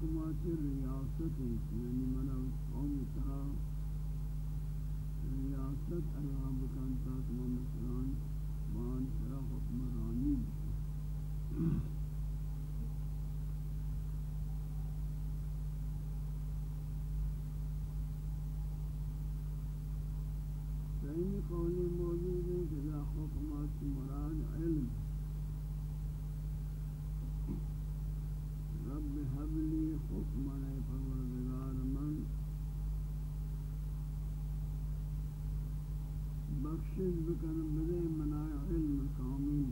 حکمات ریاست یعنی منع قوم تھا ریاست اللہ بکان تا تمام مسلمان مان سرا حکمرانی صحیح قولی موجود ہے کہ حکمات مراد علم رب حبلی حکمن پروردگار من بخشش بکن بدے منع علم کامل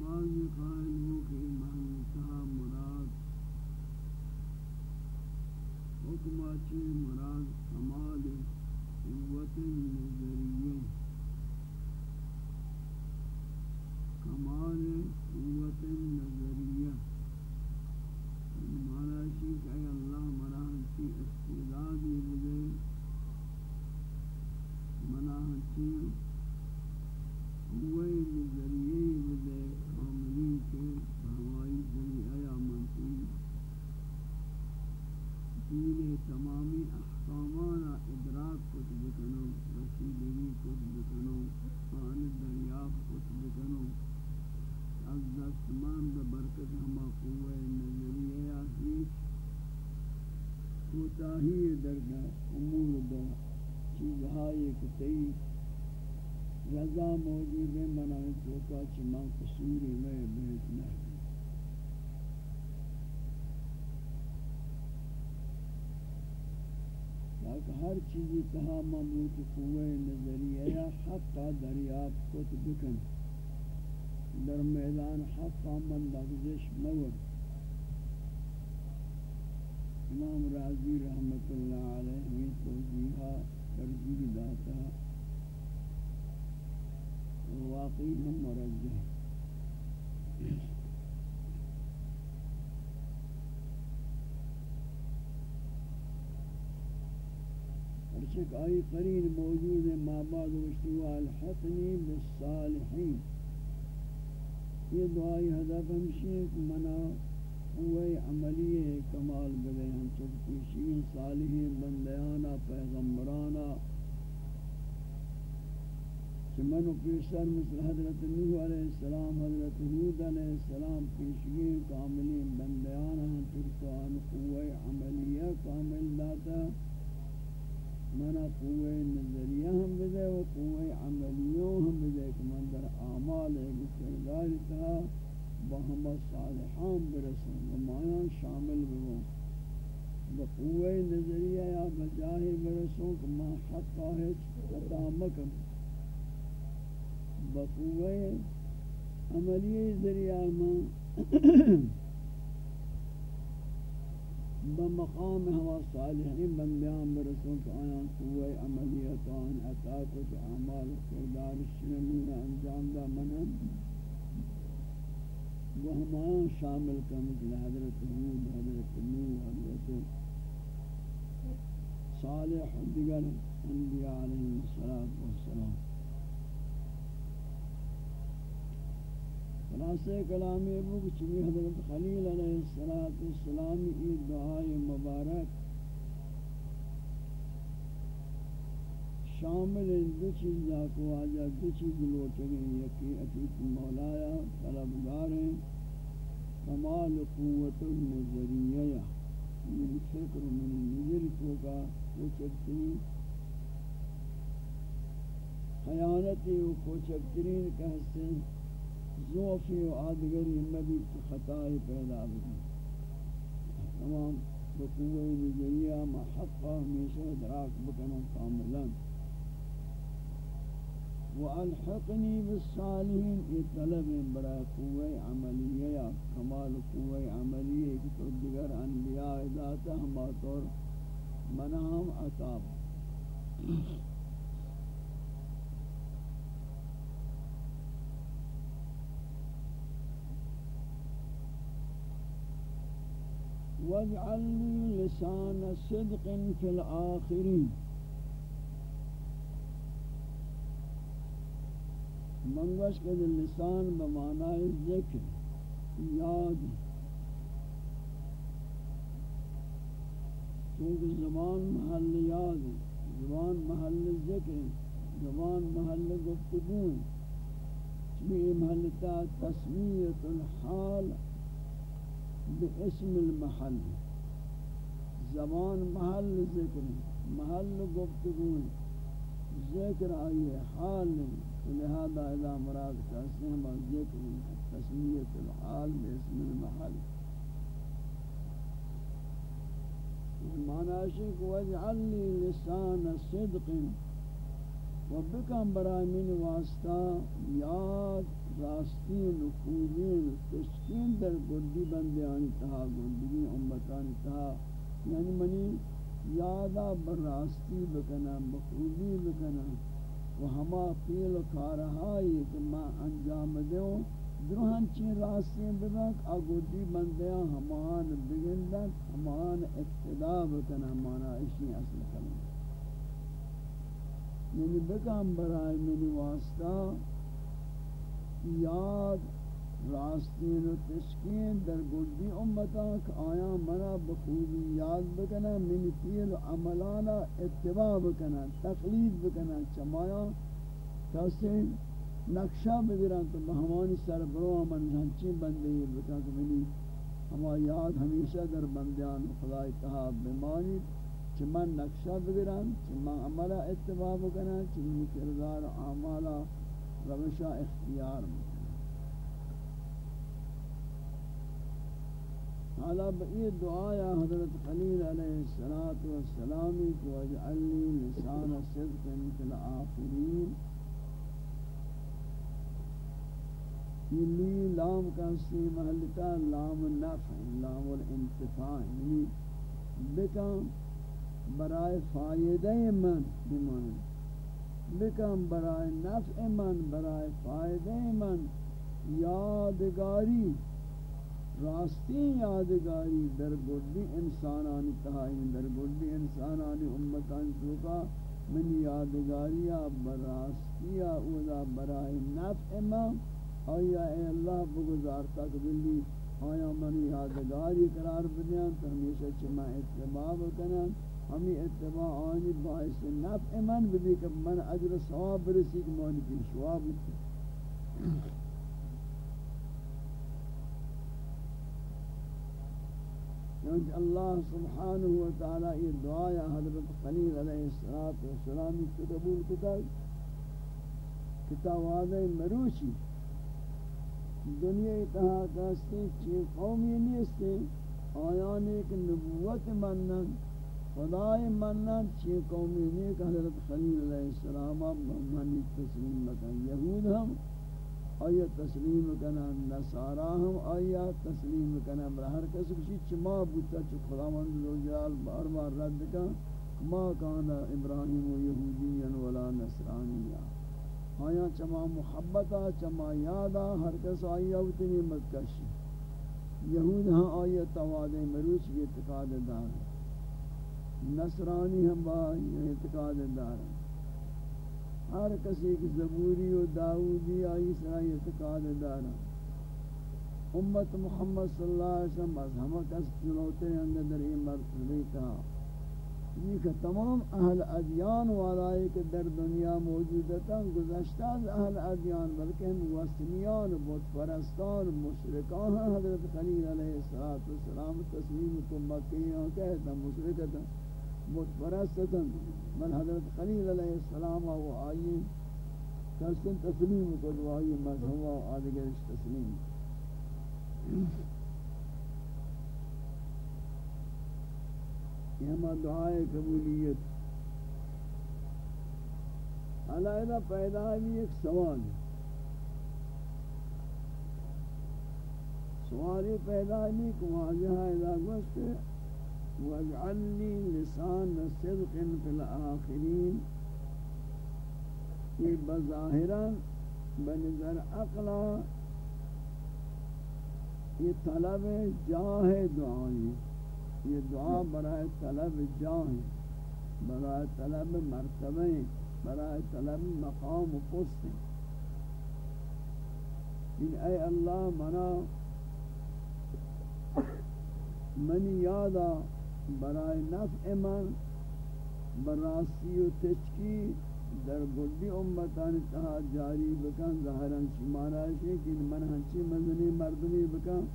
بعض قائل ہو کہ ایمان تہا مراد حکمات مراد کمال قوت نظریہ کمال قوت نظریہ مانا چی کہ اے اللہ منا ہنچی استعدادی بدے منا ہنچی قوی نظریہ بدے کاملی کے ہوائی ذریعہ یا منتی دین تمامی احکامانا ادراک کت بکنو رسیدگی کت بکنو آن دریافت کت بکنو از دستمان ببرکت ہما قوة نظریہ یا ہیچ کوتاہی درگاہ امور دا چیزہائی کتئی رضا موجود ہے منائی چوکا چمان قصوری میں بہت نہیں کہ ہر چیزی تہا مملوک قوہ نظریہ یا حقا دریافت کت بکن. در میدان حقا من لغزش مور امام راضی رحمت اللہ علیہ ہمیں توجیحہ ترجیح داتا واقعی ہم مرجح ارچک آئی قرین موجود ہے ما بعد وشتوا الحقنی بالصالحین۔ یہ دعائی ہدف ہمشی ہے کہ منا ہوئے عملی کمال بلے ہم چکتی چکتیشین صالحین، بندیانا، پیغمبرانا۔ کہ چمن پیشتر مثل حضرت نوح علیہ السلام، حضرت حود علیہ السلام پیشگین کاملین بندیانا ہم ترکان قوة عملیہ کامل داتا۔ منا قوة نظریہ ہم بدے و قوة عملیوں ہم بدے کہ من در اعمال کردار تھا بہم صالحان برسن و مایان شامل بگوں بقوة نظریہ یا بجاہ برسوں کہ ما حقا ہے عطا مکم بقوة عملی ذریعہ ما بمقام ہوا صالحین بندیان برسون کہ آیان قوة عملیتان عطاقت اعمال کردار شنمون انجام دا منن وہ ہمان شامل کا مثل حضرت حود حضرت نوح، حضرت صالح دیگر انبیاء علیہ السلام. خلاصہ کلامی ابو چمی حضرت خلیل علیہ السلام ای دعائے مبارک شامل دو چیز کو آجا دو چیز لوٹیں یکی عطیت مولایا طلبگار ہیں، کمال قوت النظریہ من فکر من نظر تو کا کوچکترین خیانتی و کوچکترین کہتے ہیں۔ زوفی و آدگری مبی خطائی پیدا بھی تمام بقوہ نظریہ محقہ ہمیشہ دراک بکنا کاملا والحقنی بالصالحین یہ طلب برای قوہ عملیہ یا کمال قوہ عملیہ کی تو دیگر انبیاء ذاتا ہما طور منام عطاب واجعل لي لسان صدق في الآخرين. منگوش کے لسان بمعنی ذکر، یاد. چونکہ زبان محل یاد، زبان محل ذکر، زبان محل گفتگو. چمی محلتا تسمیت الحال باسم المحل. زبان محل ذکر محل گفتگو ذکر آئیے حال لہذا اذا مراد کہتے ہیں ذکر تسمیت الحال باسم المحل. معنی ہے کہ وجعل لی لسان صدق. و بکم برای من واسطہ یاد راستین و خوبین تشکین در گردی بندیانی تہا گردی امتانی تہا یعنی منی یادا براستی بکنا بخوبی بکنا و ہما فیل کارہائی کہ ما انجام دیو درہن چین راستین ببک آگودی بندیاں ہمان بگندن، ہمان اقتدا بکنا مانا اشی اصل کرنا یعنی بکم برای منی واسطہ، یاد، راستین و تشکین در گردی امتا کہ آیا منا بخوبی یاد بکنا من فیل و عملانا اتباع بکنا تقلید بکنا چمایا کسی نقشہ بگران تو بہمانی سر برو من ہنچی بندے بکا کہ منی ہما یاد ہمیشہ در بندیان خدای تحاب تہا بمانی چمن نقشہ بگرم بگران چمن عملہ اتباع بکنم بکنا چمن کردار عمالہ روشہ اختیار بکنا حالا بئی دعا یا حضرت خلیل علیہ الصلوۃ والسلام کو اجعل لي لسان صدق في الاخرين یہ لام کا سی محلتا لام النفع لام الانتفاع. یعنی بکم برائے فائدہ من بمانے بکم برائے نفع من برائے فائدہ من یادگاری، راستی یادگاری در گردی انسانانی تہائی، در گردی انسانانی امتان چوکا من یادگاری براستی اولا برای نفع ما آیا اے اللہ بگزارتا کبلی آیا من یادگاری قرار بدیاں تو ہمیشہ چما اتباع بکنن ہمیں اتباع آنی باعث نفع من بدی کہ من عجر ثواب برسی کہ مانی پیشوا بودتا چونکہ اللہ سبحانہ وتعالی یہ دعا یا حضرت خلیل علیہ السلام کی قبول کتا کتاب واضح مروچی، دنیا اتہا کہستے چی قومی نیستے آیان ایک نبوت منن خدای منن چی قومی نیک حضرت خلیل علیہ السلام منی تسلیم بکن. یہود ہم آیا تسلیم کنا نصارا ہم آیا تسلیم کنا بر ہر کس کسی چما بوتا چ خداوند لو جال بار بار رد کا ما کان ابراہیم یہودیا ولا نصرانیا آیا چما محبتا چما یادا ہر کس آیا اتنی مکش یہود ہاں آیا تواد مروچ یہ اعتقاد دار نصرانی ہم با اعتقاد دار ہر کسی کی زبوری و داودی آئی سرائی اعتقاد دارا امت محمد صلی اللہ علیہ وسلم از ہمہ کس جلوتے ہیں در این مرتبی تا یہ کہ تمام اہل ادیان والائے کے در دنیا موجودتا گزشتہ از اہل ادیان، بلکہ ہم وسمیان بہت پرستان مشرکان ہیں حضرت خلیل علیہ السلام تسلیم کو مکیوں کہتا مشرکتا بہت پرستتا بل حضرت خلیل علیہ السلام و آئی کسن تسلیم کو دعائی مذہب و آدھگرش تسلیم۔ یہ ہمارا دعائے قبولیت۔ علیحدہ پیدا بھی ایک سوال ہے۔ سوالی پیدا بھی کہ واضح اذا گوشت واجعل لی لسان صدق فی الاخرین یہ بظاہران بنظر اقلا یہ طلب جاہ دعائی یہ دعا برائے طلب جاہ برائے طلب مرتبہ برائے طلب مقام و پست ان اے اللہ، منا منی یادا برائے نفع من براسی و تچکی در بودی امتان تہا جاری بکن. ظاہران چی مانا ہے کہ من ہنچی مزنی مردمی بکن.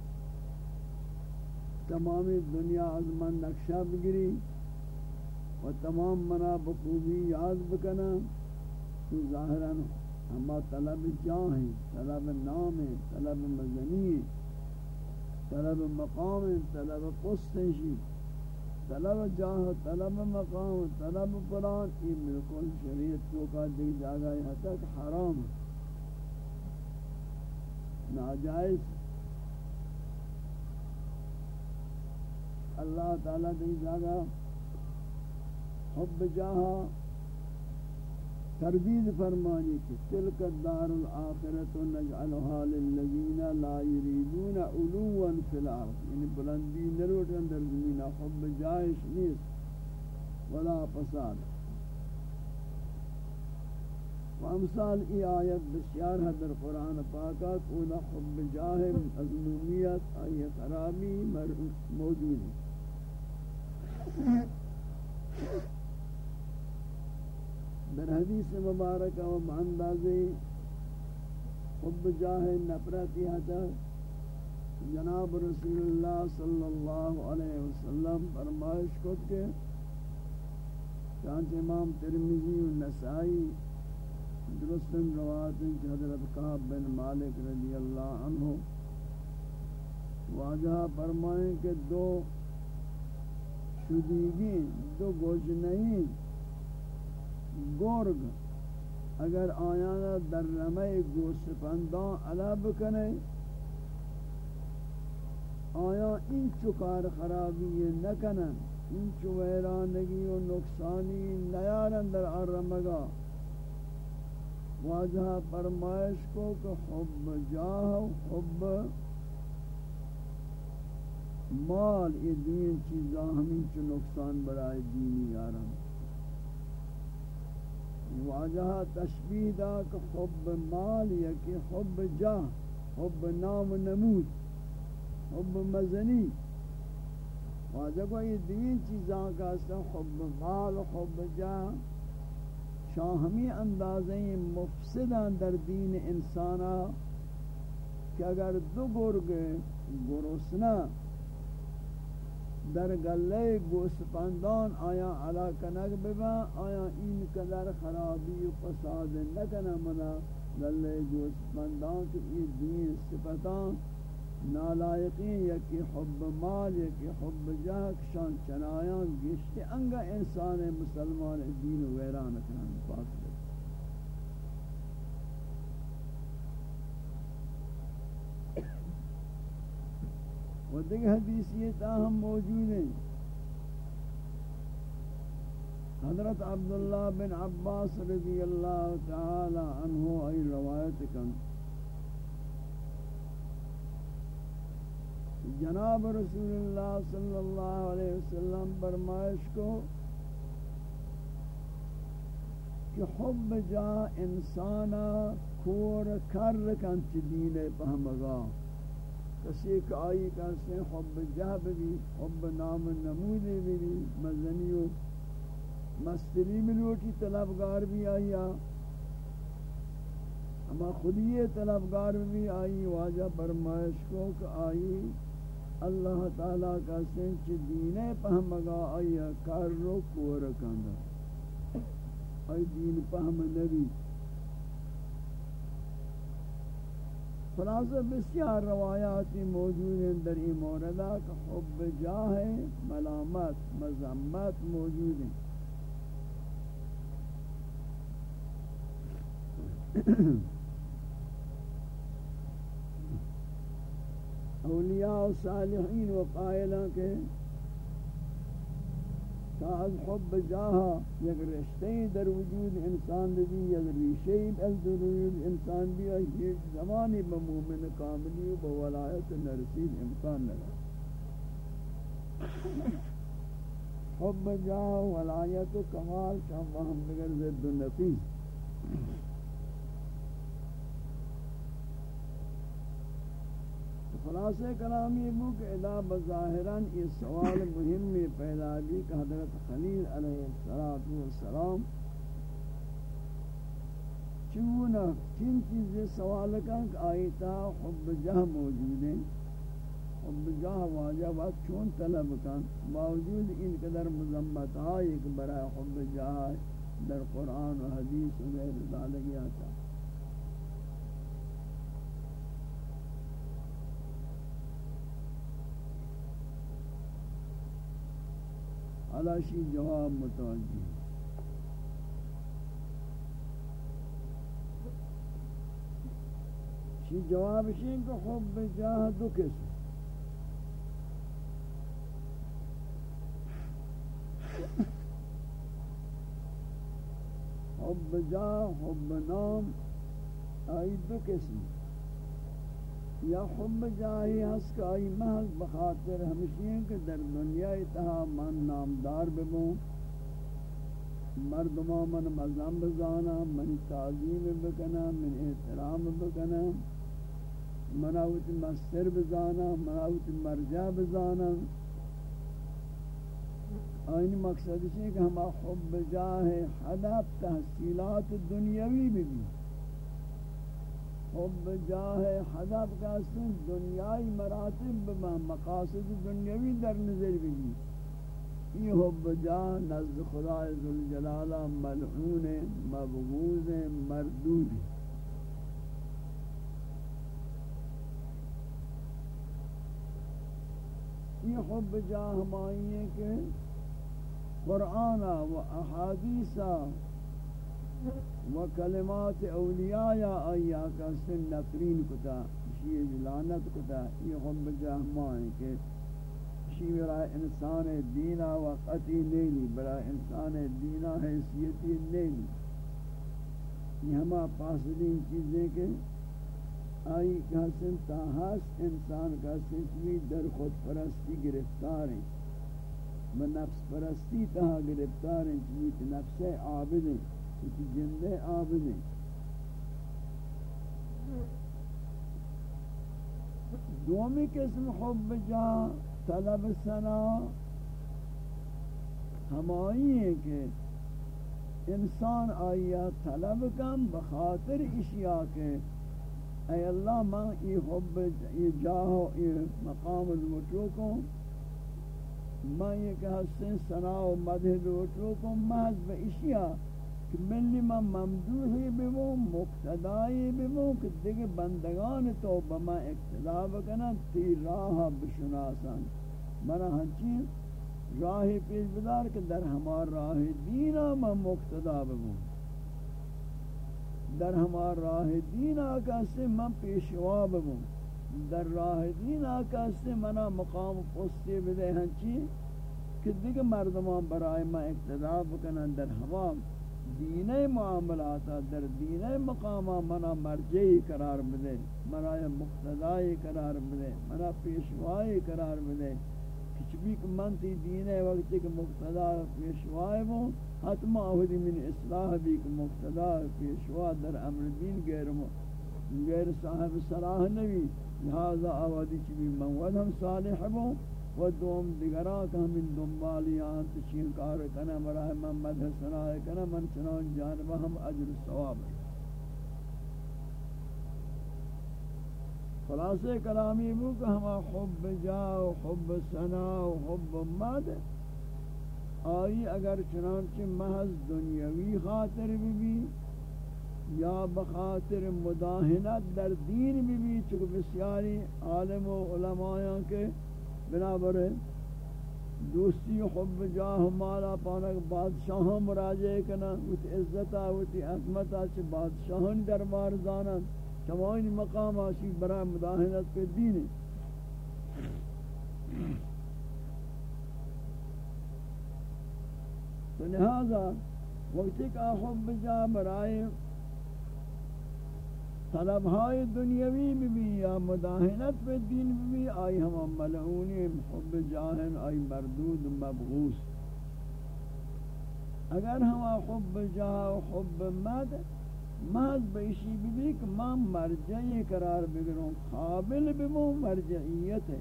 تمامی دنیا از من نقشہ بگری و تمام منا بخوبی یاد بکنا تو ظاہران ہما طلب جاں ہیں طلب نام ہیں طلب مزنی ہیں طلب مقام ہیں طلب قسط ہیں طلب جاہ طلب مقام، طلب قرآن یہ بالکل شریعت کو کا دی جاگا ہے تک حرام ناجائز۔ اللہ تعالی دی جاگا، حب جاہا تردید فرمانی کہ تلک الدار الاخرت نجعلها للذین لا يريدون علوا فی الارض. یعنی بلندی نروٹن در زمین حب جائش نیست. ولا فساد. و امثال ای آیت بسیار ہے در قرآن پاکا کولا حب جاہ ازمومیت آئی خرابی موجود. ہے در حدیث مبارک و اندازے حب جاہ نفرتی حتا جناب رسول اللہ صلی اللہ علیہ وسلم فرمائش کو کہ چانچہ امام ترمیزی و نسائی درستن روایت کہ حضرت قاب بن مالک رضی اللہ عنہ واجہ فرمائیں کہ دو شدیگی دو گوجنئی گرگ اگر آیانا در رمه گوشت پندان علا بکنے، آیا این چو کار خرابی نکنن، این چو ویرانگی و نقصانی نیارن در آرمگا واجہ فرمائش کو کہ حب جاہ و حب مال، یہ دین چیزاں ہمیں چو نقصان برائے دینی یارم واجہ تشبیح دا کہ حب مال یا کہ حب جاہ حب نام نمود، حب مزنی۔ واجہ کو یہ دین چیزاں کا سا حب مال حب جاہ شاہمی اندازیں مفسدان در دین انسانا کہ اگر دو گرگ گرسنا در گلے گوشت پندان آیا علا کنگ ببا، آیا این قدر خرابی و فساد نکنه منا. گلے گوشت پندان تو یہ دین صفتان نالائقین یکی حب مال، یکی حب جہک شان چنایان گشتی انگا انسان مسلمان دین ویران کنن پاک و دیگر حدیثی تاہم موجود ہیں۔ حضرت عبداللہ بن عباس رضی اللہ تعالی عنہ ای روایت کن۔ جناب رسول اللہ صلی اللہ علیہ وسلم برمائش کو کہ حب جا انسانا کور کر کن چی دین پہمگاہ کسی کہ آئی کہتے حب جہب بھی، حب نام نمود بھی مزنی و مستری ملوٹی طلبگار بھی آئی اما خودی طلبگار بھی آئی، واجہ برمائش کو کہ آئی۔ اللہ تعالیٰ کا سنچ دینے پہمگا آئی کار رو کور کندہ آئی دین پہم نبی۔ خلاصہ بسیار روایاتی موجود ہیں در این موردہ کہ حب جاہ ملامت، مذمت موجود ہیں۔ اولیاء و صالحین و قائلہ کے از حب جاہا یک رشتے در وجود انسان دی یک ریشے در وجود انسان دی یک زمانی بمومن کاملی و بولایت نرسید امکان لگا حب جاہ ولایت و کمال شاہ وہم بگر زد و نفیس. خلاصہ کلام یہ بو کہ ادا بظاہراً یہ سوال مهم میں پیدا بھی کہ حضرت خلیل علیہ السلام چونا کن چیزیں سوال کا کہ آیتا حب جہ موجود ہیں حب جہ واجبات چون طلب کن، باوجود ان قدر مذمت آئی کہ برای حب جہ در قرآن و حدیث و غیر ذالک آتا۔ علاشی جواب متوجہ شی جواب شین کو حب جاہ دو کس حب جاہ حب نام، آئی دو قسم یا حب جاہی ہس کا آئی محض بخاطر ہمشین کے در دنیا اتہا من نامدار ببوں مردما من مزم بزانا من تعظیم بکنا من احترام بکنا مناوت مستر بزانا مناوت مرجع بزانا آئین مقصد ہے کہ ہم حب جاہ حدب تحصیلات دنیاوی بھی بھی حب جاہ حضب کا سن دنیای مراتب مقاصد دنیاوی در نظر بھی یہ حب جاہ نزد خدا ذوالجلالہ ملعون، مبغوض، مردود. یہ حب جاہ ہمائی ہے کہ قرآن و احادیثہ و کلمات اولیاء یا آیا کا نفرین کتا شیئے لعنت کتا یہ حب جہمان کہ شیئے برای انسان دینا وقتی نیلی، برای انسان دینا حیثیتی نیلی. یہ ہما پاسدین چیزیں کہ آئی کا سن تاہاس انسان کا سن در خود پرستی گرفتار ہیں نفس پرستی تہا گرفتار ہیں چوی نفس عابد ہیں کسی جندے آبدی دومی قسم حب جا طلب سنا ہمائی ہے کہ انسان آیا طلب کم بخاطر اشیاء کے اے اللہ میں یہ حب یہ جاہ یہ مقام الوٹو کو میں یہ کہ حسن سنا و مدہ الوٹو کو محض با اشیاء کہ ملی من ممدوحی بمو، مقتدائی بمو، کہ دیکھ بندگان تو بما اقتدا بکنا تی راہ بشناسان منا ہنچین راہ پیش بدار کہ در ہمار راہ دینا من مقتدا بمو۔ در ہمار راہ دینا کسی من پیشوا بمو۔ در راہ دینا کسی منا مقام پستی بدے ہنچین کہ دیکھ مردمان برای ما اقتدا بکنا در ہمام دین معاملات در دین مقام منا مرجعی قرار ملے منا مقتدائی قرار ملے منا پیشوائی قرار ملے کچھ بھی من تی دین وقت کہ مقتدا پیشوائی وہ حتما اہدی من اصلاح بھی کہ مقتدا پیشوا در امر دین غیر غیر صاحب صلاح نبی لہذا آوادی چی من ود ہم صالح بوں و دوم دیگران کہ ہم ان دنبالیاں تشین کار کنا مرائے من مدہ سنائے کنا من چنان جانبہ ہم عجر ثواب. خلاصے کلامی بو کہ ہما حب جا و حب سنا و حب مد. آئی اگر چنانچہ محض دنیاوی خاطر بھی بھی یا بخاطر مداہنت در دین بھی بھی چکہ بسیاری عالم و علماء کے بنابر دوستی حب جاہ مالا پانک بادشاہاں مراجعہ کنا وت عزتا وت عظمتا چ بادشاہاں دربار زانا چمائن مقام آشی برای مداہنت پہ دین تو لہذا وقت کا حب جا برائے طلب های دنیاوی بھی یا مداہنت پہ دین بھی آئی ہم ملعونی حب جاہن آئی مردود مبغوث اگر ہم حب جاہ و حب مد مد بیشی بھی بھی کہ ما مرجعی قرار بگروں قابل بمو مرجعیت. ہے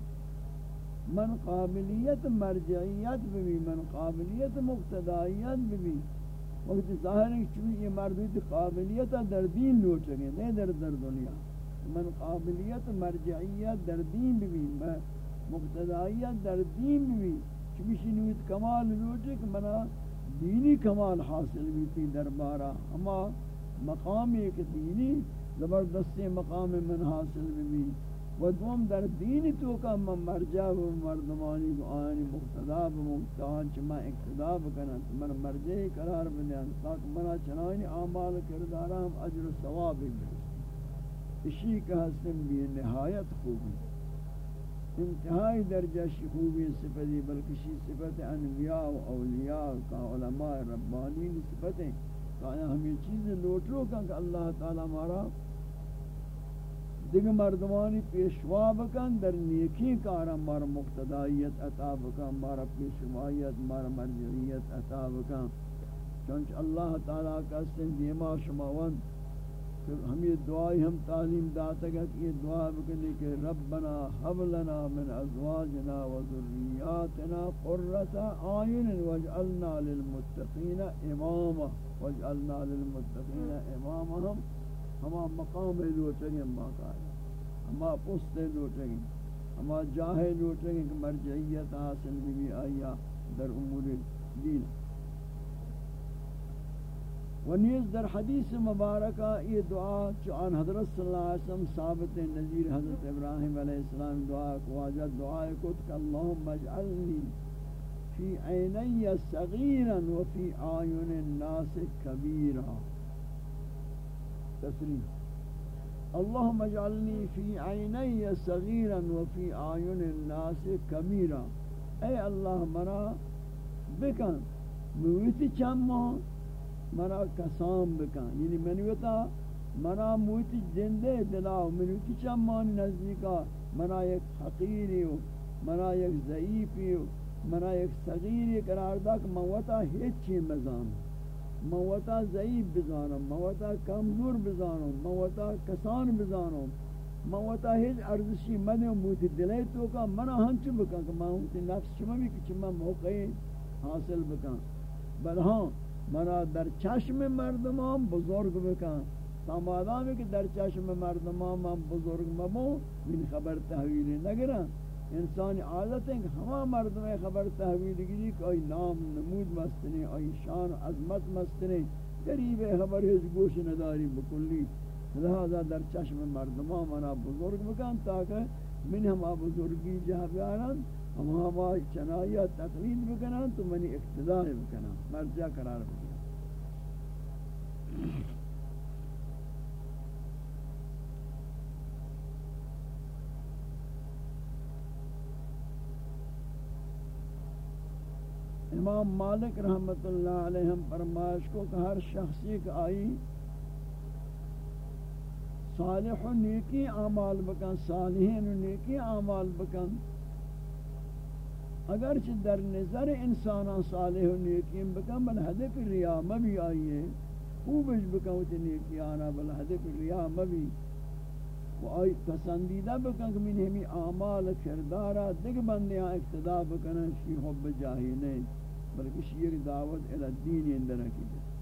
من قابلیت مرجعیت بھی من قابلیت مقتدائیت بھی وقت ظاہر ہے کہ یہ مردود قابلیت در دین لوٹ گئے نہیں در در دنیا۔ من قابلیت مرجعیت در دین بھی مقتدائیت در دین بھی چمیشی نویت کمال لوٹے کہ منا دینی کمال حاصل بھی تھی دربارہ اما مقام ایک دینی زبردستی مقام من حاصل بھی و دوم در دین تو کا مرجع و مردمانی کو آنی مقتدا و مقتدان چما اقتدا بکنن من مرجع قرار بنیان تاک منا چنانی اعمال کردارا ہم اجر و ثواب بھی اسی کا حسن بھی نہایت خوبی. انتہائی درجہ خوبی صفتی بلکہ صفت انبیاء و اولیاء کا علماء ربانین صفتیں کہ ہمیں چیزیں لوٹ رو کہ اللہ تعالی ہمارا دیگر مردمانی پیشوا بکن، در نیکی کارا مار مقتدائیت عطا بکن مارا پیشوائیت مارا مرجعیت عطا بکن. چونچ اللہ تعالیٰ کا سن دیما شماون ہم یہ دعائی ہم تعلیم داتا گا کہ یہ دعا بکنے کہ ربنا حب لنا من ازواجنا و ذریاتنا قررت آئین واجعلنا للمتقین اماما. واجعلنا للمتقین اماما. ہم ہما مقام لوٹیں گے ہما کارا ہما پست لوٹیں گے ہما جاہ لوٹیں گے کہ مرجعیت حاصل بھی آیا در امور دین۔ ونیز در حدیث مبارکہ یہ دعا چان حضرت صلی اللہ علیہ وسلم ثابت نظیر حضرت ابراہیم علیہ السلام دعا کو واجہ دعا کو کہ اللہم اجعلنی فی عینی صغیرا وفی آیون الناس کبیرا۔ تصریح اللهم اجعلني في عيني صغيرا وفي اعين الناس كبيرا. اے اللہ، مرا بکن مویتی چما مرا کسام بکن. یعنی منویتا مرا مویتی جندے دلاو منویتی چما نزدیکا مرا یک حقیری ہو مرا یک ضعیفی ہو مرا یک صغیری قرار دا کہ موتا ہیچ چی مزام. موتا ضعیف بزانم، موتا کمزور بزانم، موتا کسان بزانم، موتا ہیچ ارزشی من موت دلے تو کا منا ہنچ بکا کہ میں ہوتی نفس شما بھی کچھ میں موقع حاصل بکا بل ہاں منا در چشم مردمان بزرگ بکا سامادامی کہ در چشم مردمان من بزرگ مبو من خبر تحویلی نگرن. انسانی عادت ہے کہ ہما مرد میں خبر تحویل گیری کہ آئی نام نمود مستنے آئی شان عظمت مستنے قریب خبر ہے گوش نداری بکلی۔ لہذا در چشم مردمان منا بزرگ بکن تاکہ من ہما بزرگی جہاں بیارن، ہم ہما چنائیہ تقلید بکنن تو منی اقتدار بکنن۔ مرجع قرار بکنن امام مالک رحمت اللہ علیہ فرمائش کو کہ ہر شخصی کا آئی صالح و نیکی اعمال بکن، صالحین و نیکی اعمال بکن۔ اگرچہ در نظر انسانان صالح و نیکی بکن، بل حدق ریا مبی آئیے خوبش بکن وچ نیکی آنا بل حدق ریا مبی و آئی پسندیدہ بکن کہ من ہمی اعمال کردارا، دیکھ بندیاں اقتدا بکنن، شی حب جاہی نہیں بلکہ شیر دعوت الى الدین اندرہ کی جائے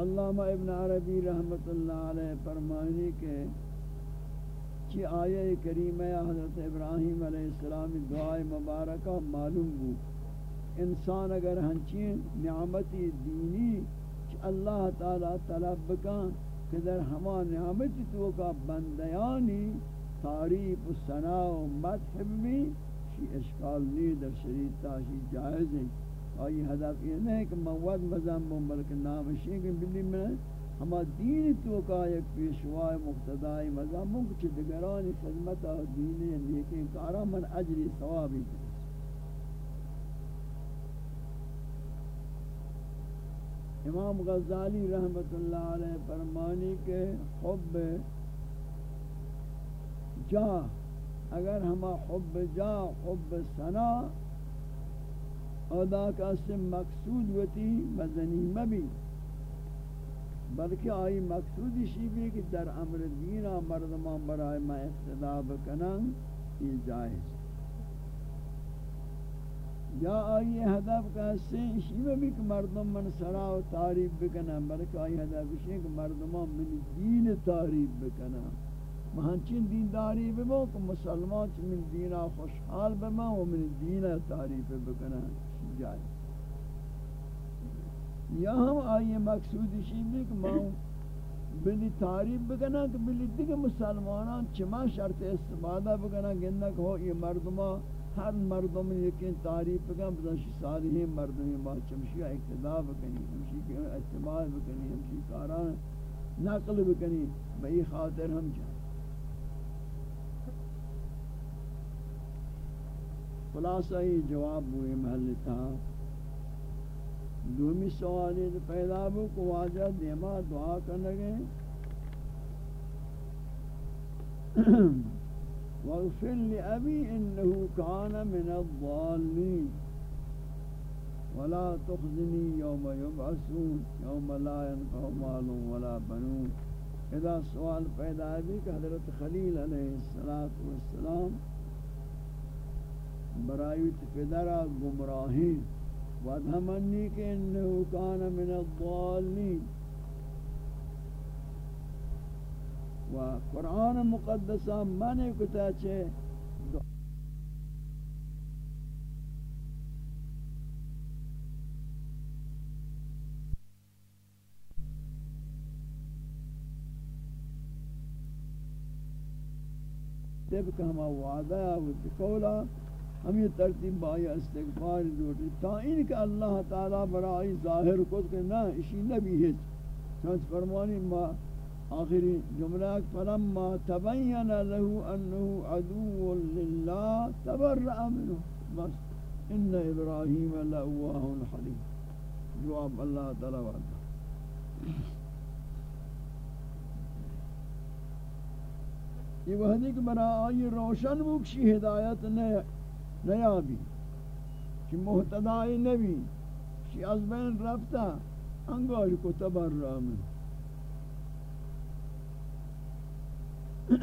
علامہ ابن عربی رحمت اللہ علیہ فرمانی کے چی آیہ کریمہ حضرت ابراہیم علیہ السلام دعائے مبارکہ معلوم ہو انسان اگر ہنچین نعمتی دینی اللہ تعالی طلب بکان کہ در ہما نعمتی تو کا بندیانی، تعریف و ثناء و مدحب میں شی اشکال نہیں در شریعتا شی جائز ہیں آئی ہدف یہ نہیں کہ مواد مزم بلکہ نام شیخ بلی میں ہما دین تو کا ایک پیشوائے مقتدائی مزاموں کچھ دگرانی خدمت اور دین لیکن کارا، من اجری ثوابی دے امام غزالی رحمت اللہ علیہ فرمانی کے حب جا، اگر ہما حب جا، حب سنا ادا کا سے مقصود ہوتی، مزنی مبی۔ بلکہ آئی مقصود اسی بھی کہ در امر دینا مردمان برائے میں اقتدا بکنن، یہ جائز۔ یا آئی ہدف کا سے اسی بھی کہ مردم من سرا و تعریف بکنن، بلکہ آئی ہدف اسی کہ مردمان من دین تعریف بکنن۔ مہنچین دین داری بمو کہ مسلمان چی من دینا خوشحال بمو و من دین تعریف بکنن۔ جائز یا ہم آئیے مقصود اسی بھی کہ ماں بلی تعریف بکنا کہ بلی دیکھ مسلمانان چما شرط استفادہ بکنا گندہ کہ ہو، یہ مردمہ ہر مردم یقین تعریف بکنا بزنشی صالحین مردمی با چمشی اقتداء بکنی ہمشی کے اتباع بکنی ہمشی کاران نقل بکنی بئی خاطر ہم جائیں خلاصہ یہ جواب ہوئے محل تھا، دومی سوالی پیدا بو کو واجہ دیما دعا کرنے گئے۔ واغفر لأبي إنه كان من الضالين. ولا تخزني يوم يبعثون، يوم لا ينفع مال ولا بنون. اذا سوال پیدا بھی کہ حضرت خلیل علیہ السلام برایت پدرہ گمراہین ودھمنی کہ انہو کان من الضالین. و قرآن مقدسہ منع کتا چھے۔ طبق ہما وعدہ و قولا، ہم یہ ترتیب بائی استغفار دوٹی تا ان کہ اللہ تعالی برائی ظاہر کو کہ نہ، اسی نبی ہے۔ چونچ فرمانی ما آخری جملہ فلما تبین له انه عدو للہ تبرع منه۔ بس ان ابراہیم لأواہ حلیم جواب اللہ تعالی وعدہ یہ وحدی کہ برا آئی روشن بکشی ہدایت نے نیابی کہ محتدائی نبی شی از بین رفتا انگاری کو تبر رامن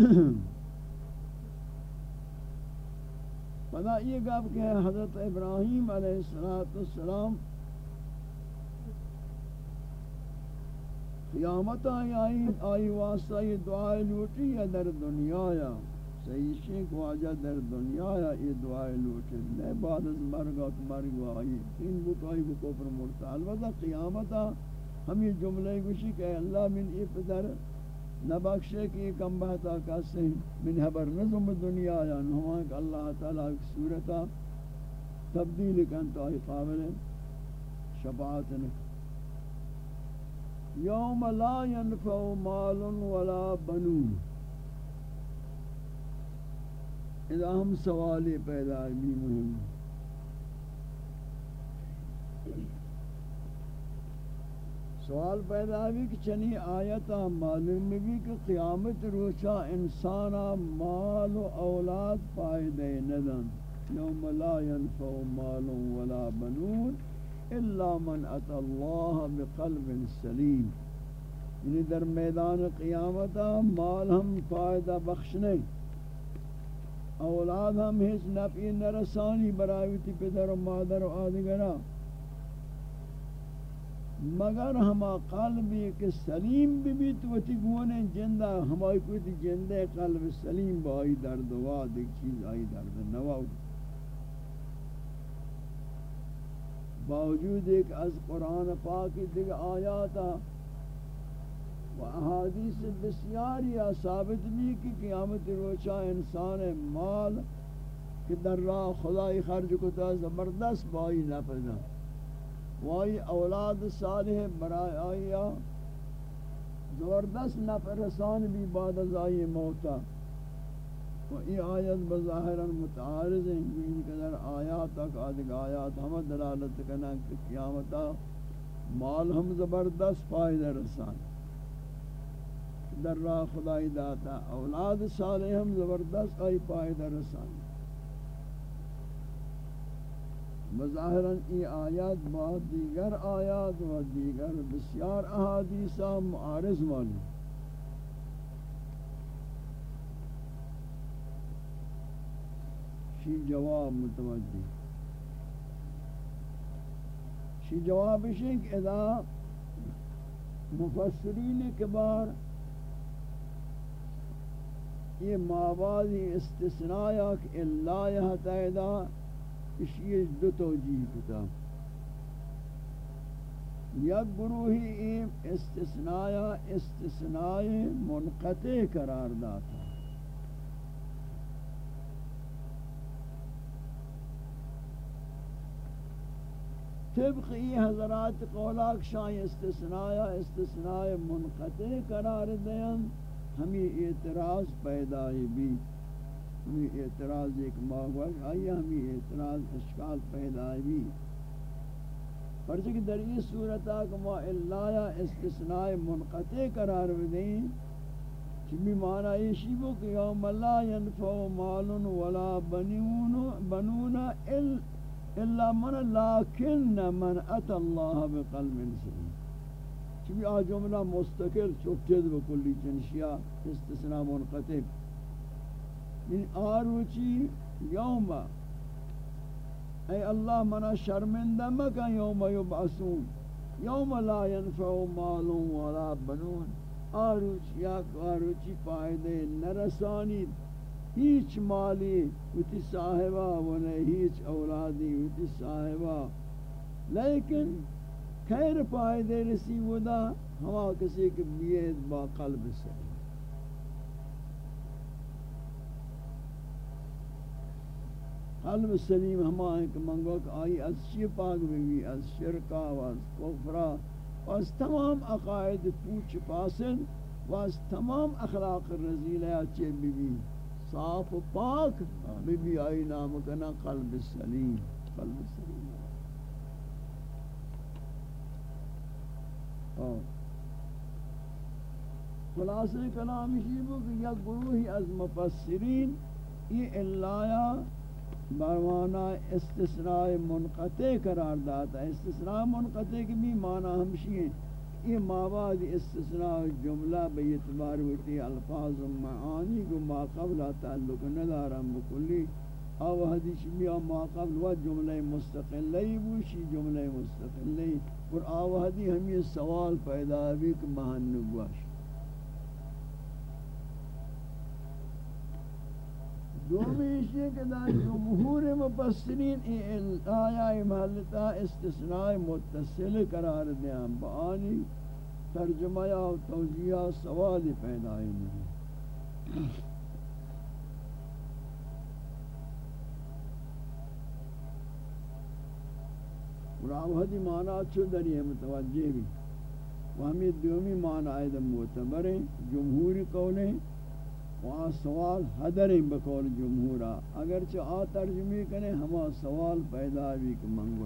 پدا یہ گاب کہ حضرت ابراہیم علیہ السلام قیامت آئی آئی آئی واسطہ یہ دعائے لوٹی ہے در دنیا یا صحیح شیخ واجہ در دنیا یا یہ دعائے لوٹے۔ نہیں بعد از مرگا تو مرگا آئی۔ تین بکائی کو کفر مرتا البتہ قیامتا ہم یہ جملے گوشی کہ اللہ من ای پدر نبخشے کہ کم بہتا کہتے من حبر نظم دنیا یا نوان کہ اللہ تعالیٰ کی صورتا تبدیل کن تو آئی قابل شفاعت نکن یوم لا ينفع مال ولا بنون۔ اذا ہم سوالی پیدا بھی مهم۔ سوال پیدا بھی کہ چنی آیتا معلوم بھی کہ قیامت روچا انسانا مال و اولاد پائدے ندن۔ یوم لا ينفع مال ولا بنون الا من اتى الله بقلب سلیم۔ یعنی در میدان قیامت مال ہم فائدہ بخش نہیں۔ اولاد ہم ہیچ نفعی نرسانی برایوتی پدر و مادر و آدگرہ مگر ہما قلبی کہ سلیم بھی بھی تو تی گونے جندہ ہمائی کوئی تی جندہ قلب سلیم با آئی درد واد ایک چیز آئی درد نواو باوجود ایک از قرآن پاکی دیکھ آیاتا و احادیث بسیاری ثابت بھی کہ قیامت روچا انسان مال کہ در راہ خدای خرج کتا زبردست بائی نفذا وائی اولاد صالح برای آیا زبردست نفع رسان بھی بعد از آئی موتا و ای آیت بظاہرا متعارض ہیں ان قدر آیات تک آدھگ آیات ہم دلالت کرنا کہ قیامتا مال ہم زبردست فائدہ رسان۔ در راہ خدای داتا، اولاد صالح ہم زبردست آئی فائدہ رسان۔ بظاہراً ای آیات بعد دیگر آیات و دیگر بسیار احادیثہ معارض معلوم شی جواب متوجہ؟ شی جواب شک اذا مفسرین کبار یہ مابادی استثناء کہ اللہ یہ تیدا اسی دو توجیہ کتا یک گروہی ایم استثناء استثناء منقطع قرار داتا۔ طبق ای حضرات قولاک شاہ استثناء استثناء منقطع قرار دیں ہمیں اعتراض پیدا بھی۔ ہمیں اعتراض ایک ماغوش آئی، ہمیں اعتراض اشکال پیدا بھی پرچہ در یہ صورتہ کما اللہ استثناء منقطع قرار دیں چمی معنی یہ شیبو کہ یوم لا ينفع مال ولا بنون بنون الا من لیکن من اتى الله بقلب سلیم۔ چمی آ جملہ مستقل چوکید بکلی چنشیا استثناء منقطب یعنی آروچی یوم. اے اللہ منا شرمندہ مکا یوم یبعثون. یوم لا ينفع مال ولا بنون. آروچ یا آروچی فائدے نرسانی. ہیچ مالی وتی صاحبہ ونے ہیچ اولادی وتی صاحبہ. لیکن خیر فائدے رسی ودا ہوا کسی کے بیعت با قلب سے. قلب سلیم ہما ہے کہ منگو کہ آئی از شی پاک بھی از شرکا و از کفرا و از تمام عقائد پوچھ پاسن و از تمام اخلاق رزیلہ اچھے بھی بھی صاف و پاک بھی بھی آئی نام کنا قلب سلیم قلب سلیم۔ خلاصہ کلام یہ کہ یک گروہی از مفسرین، یہ اللہ بروانا استثناء منقطع قرار داتا ہے۔ استثناء منقطع کی بھی معنی ہمشی ہیں۔ یہ ماباد استثناء جملہ بیعتبار ہوتی الفاظ و معانی کو ما قبل تعلق ندارا بکلی۔ او حدیث بیا ما قبل و جملہ مستقلی بوشی، جملہ مستقلی اور آوہدی ہم یہ سوال پیدا بھی کہ مہن دومی اشیاء کہ دا جمہور مپسرین ای آیا محلتا استثناء متصل قرار دیا بآنی ترجمہ یا توجیہ سوال پیدا ہے راوہدی معنی چھو دری متوجہ بھی؟ وہمی دومی معنی آئید معتبر ہیں، جمہوری قولیں وہاں سوال حدر ہیں بقول جمہورا، اگرچہ آ ترجمی کریں ہما سوال پیدا بھی کہ منگو۔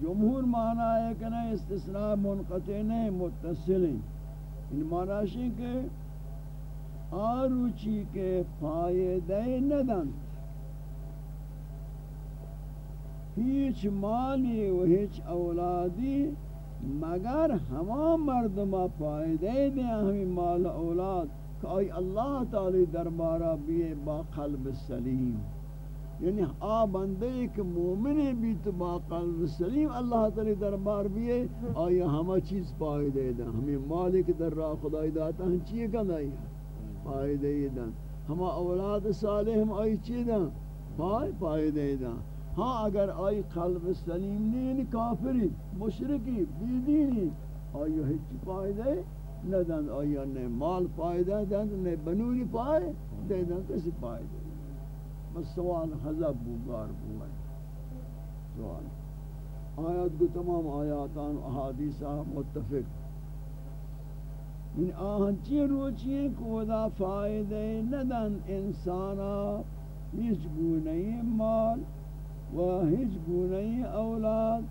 جمہور معنی ہے کہ نہیں استثناء منقطع نہیں متصل ہیں۔ ان معنی کہ آروچی کے فائدہ ندن۔ هیچ مالی و هیچ اولادی مگر ہما مردمہ فائدے دیں ہمیں مال اولاد کہ آئی اللہ تعالی دربارہ بیئے با قلب سلیم۔ یعنی آ بندے ایک مومن بھی تو با قلب سلیم اللہ تعالی دربار بیئے آئی ہما چیز فائدے دیں ہمیں مالک در راہ خدای داتا ہم چیئے کن آئی فائدے دیں ہما اولاد صالح ہم آئی چیئے دیں فائدے دیں ہاں اگر آئی قلب سلیم نہیں کافری مشرکی بیدینی، آئی ہیچ فائدہ نہ دن آئی نے مال فائدہ دن نے بنوری پائے دے دن کسی فائدہ بس سوال حضب بوگار بوئے سوال۔ آیات کو تمام آیاتان احادیثہ متفق۔ من آہن چی روچی کو دا فائدہ ندن انسانا، ہیچ گونئی مال۔ و ہیچ گونئی اولاد،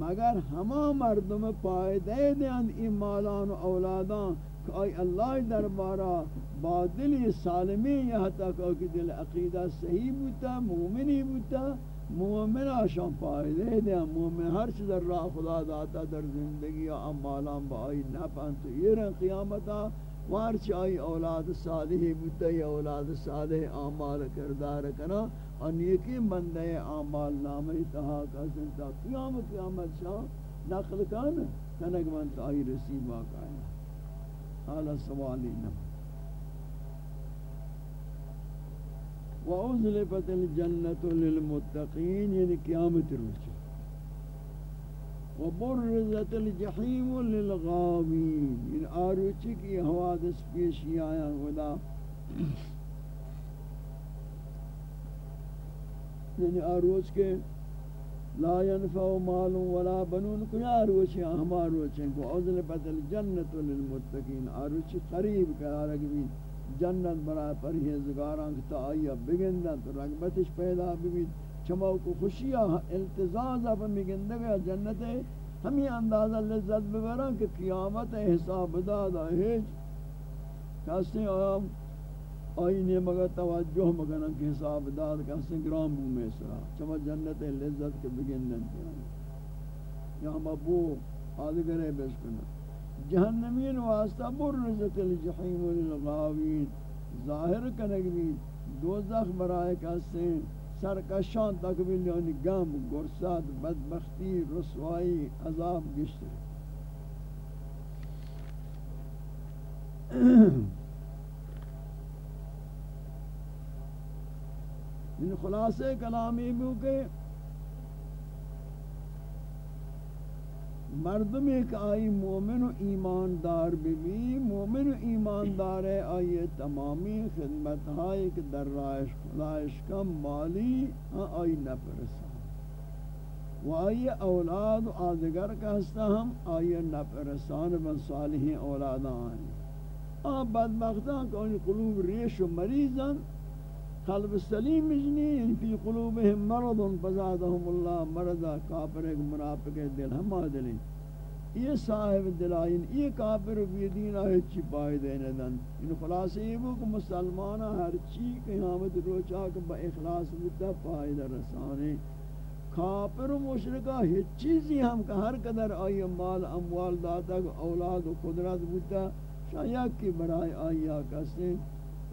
مگر ہما مردم پائدے دیان ای مالان و اولادان کہ آئی اللہ دربارہ با دلی سالمی یہاں تک کہ دل عقیدہ صحیح بوتا، مومنی بوتا، مومن آشان پائدے دیان مومن ہر چیز در راہ خدا داتا در زندگی امالان با آئی نفن تو یہ رن قیامتا وارچ آئی اولاد صالحی بوتا یا اولاد صالح آمال کردار کنا ان یکی بندے اعمال نامے تہا کا سنتا قیام قیامت شاہ نقل کان کنگ من تائی رسی واقع ہے۔ حالا سوالی نم وَأُزْلِفَتِ الْجَنَّةُ لِلْمُتَّقِينَ یعنی قیامت روچ وَبُرِّزَتِ الْجَحِيمُ لِلْغَاوِينَ یعنی آروچی کی حوادث پیشی آیا خدا. یعنی آروچ کے لا ينفع مال ولا بنون. کیا آروچ ہیں. ہم کو عزل بدل جنت للمتقین. آروچ قریب قرار بھی جنت برای پرہیزگاران کی آئیہ بگندن تو رغبتش پیدا بھی چماو کو خوشیہ التزاز اپن بگندگا جنت ہے ہمیں اندازہ لذت ببران کہ قیامت حساب دادا ہیچ کسی آم آئینے مگر توجہ مگنن کے حساب داد کا سنگرام بو میں سرا چما جنت لذت کے بگندن کیا یا مبو آدگرے بیس کنا۔ جہنمین واسطہ برزت الجحیم للغاوین ظاہر کنگ بھی دوزخ برائے کسے سرکشان تک بھی یعنی گم گرسد بدبختی رسوائی عذاب گشت ان خلاصے کلامی بھی کہ مردم ایک آئی مومن و ایماندار بھی مومن و ایماندار ہے، آئی تمامی خدمت ہائی کہ در رائش خلائش کم مالی ہاں آئی نپرسا و آئی اولاد و آدگر کا ہستا ہم، آئی نپرسان بن صالحین اولادان آئی آن بدبختان کہ ان قلوب ریش و مریضاں، قلب سلیم اجنی یعنی فی قلوبهم مرض فزادهم اللہ مرضا، کافر ایک منافق دل ہم آدلیں یہ صاحب دلائن یہ کافر بھی دین آئے چی پائے دینے دن ان خلاص یہ وہ کہ مسلمانہ ہر چی قیامت روچا کہ با اخلاص بتا پائے در رسانے۔ کافر و مشرکہ ہیچ چیزی ہم کہ ہر قدر آئی مال، اموال داتا اولاد و قدرت بتا شاید کی برائے آئی آکا سے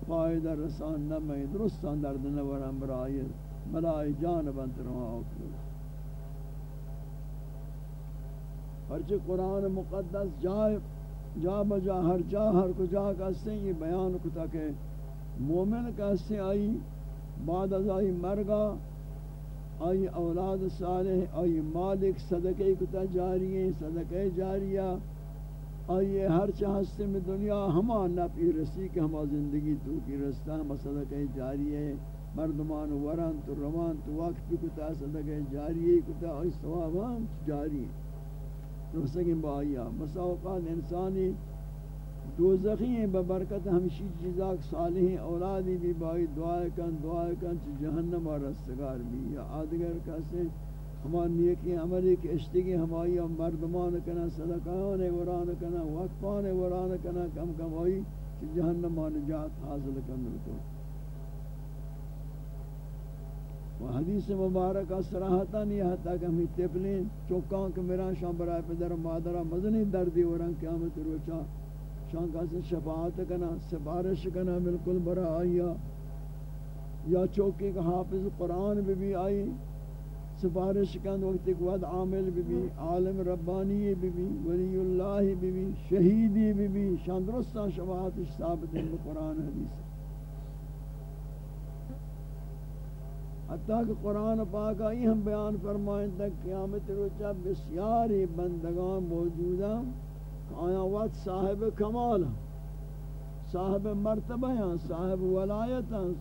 فائدہ رسان نہ درستان درد نہ ورم برائے۔ ملائی جانب انتر وہاں اکلو ہرچہ قرآن مقدس جائے، جا بجا ہر جا، ہر کجا کہتے ہیں یہ بیان کتا کہ مومن کہتے آئی، بعد از آئی مرگا، آئی اولاد صالح، آئی مالک صدقے کتا جاری ہیں، صدقے جاریہ آئیے ہر چاہستے میں دنیا ہما نپی رسی کہ ہما زندگی تو کی رستہ، ہما صدقہ جاری ہے مردمان وران تو روان تو وقت بھی کتا صدقہ جاری ہے کتا آئی سوابان جاری ہے رسکیں با آئیا بسا اوقات انسانی دوزخی ہیں ببرکت ہمشی چیزاک صالحیں اولادی بھی بائی دعائے کن دعائے کن چی جہنم اور رستگار بھی یا آدگر کسے ہمان نیکی عملی کے اشتگی ہمائی مردمان کنا، صدقان وران کنا، وقفان وران کنا، کم کم ہوئی کہ جہنم نجات حاصل کرنے کو و حدیث مبارک صراحتا نہیں حتا کہ ہمیں تپلیں چوکاں کہ میرا شان برائے پدر مادرہ مزنی دردی ورن قیامت روچا شان کا سے شفاعت کنا، سفارش کنا بالکل برا آیا یا چوکی کا حافظ قرآن بھی بھی آئی، سفارش کن وقت ایک وقت عامل بھی بھی، عالم ربانی بھی بھی، ولی اللہ بھی بھی، شہیدی بھی بھی، شان درستان شفاعت ثابت ہے قرآن حدیث۔ حتیٰ کہ قرآن پاک آئی ہم بیان فرمائیں تک قیامت روچہ بسیاری بندگان موجودا آیا وقت صاحب کمال صاحب مرتبہ ہیں، صاحب ولایت ہیں،